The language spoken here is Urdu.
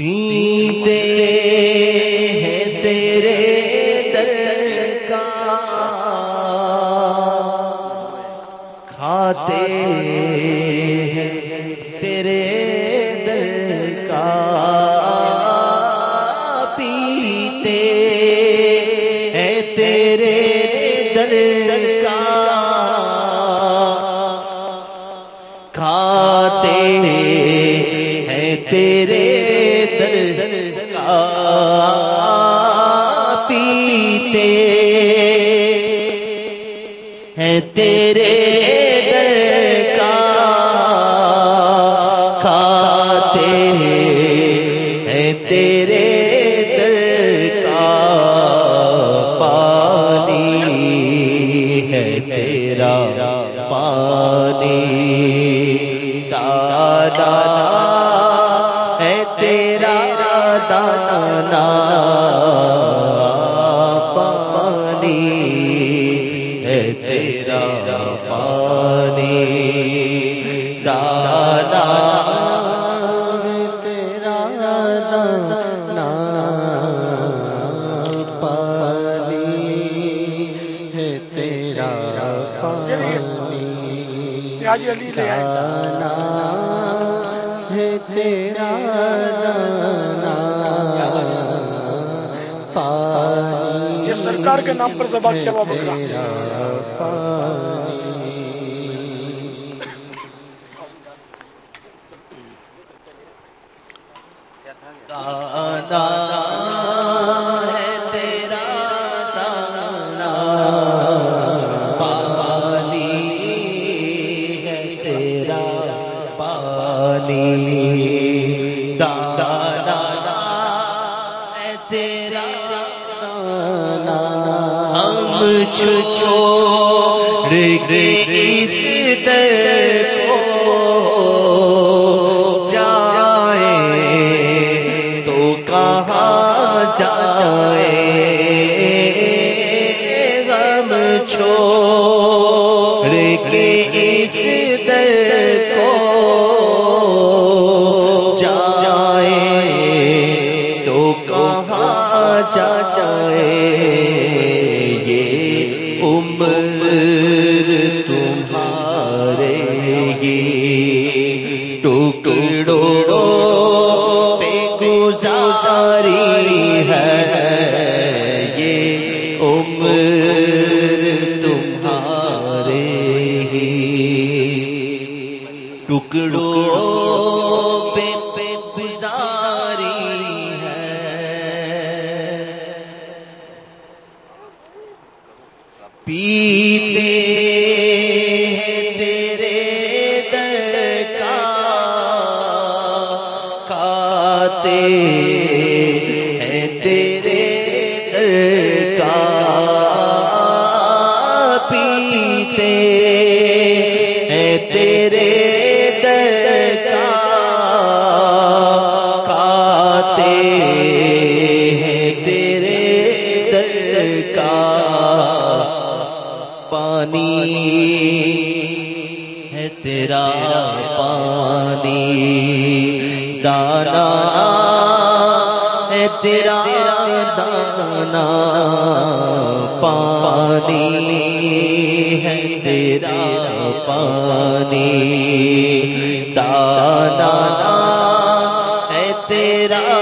پیتے ہیں تیرے در کا کھاتے ہیں تیرے در کا کھاتے ہیں تیرے در کا پانی ہے تیرا پانی دادا ہے تیرا دانا راجی علی لے ہے تیرا یہ سرکار کے نام پر ذبح کیا بکرا؟ پانی دانا تیرا ہم چھوڑ کے اس در کو جائے تو کہاں جائے؟ غم چھوڑ کے اس در یہ عمر تمہارے گی ٹکڑوں پہ گزاری ہے۔ یہ عمر تمہارے ہی ٹکڑوں پیتے ہیں تیرے در کا کھاتے ہیں تیرے در کا پیتے پانی ہے تیرا پانی۔ دانا ہے تیرا دانا۔ پانی ہے تیرا پانی۔ دانا ہے تیرا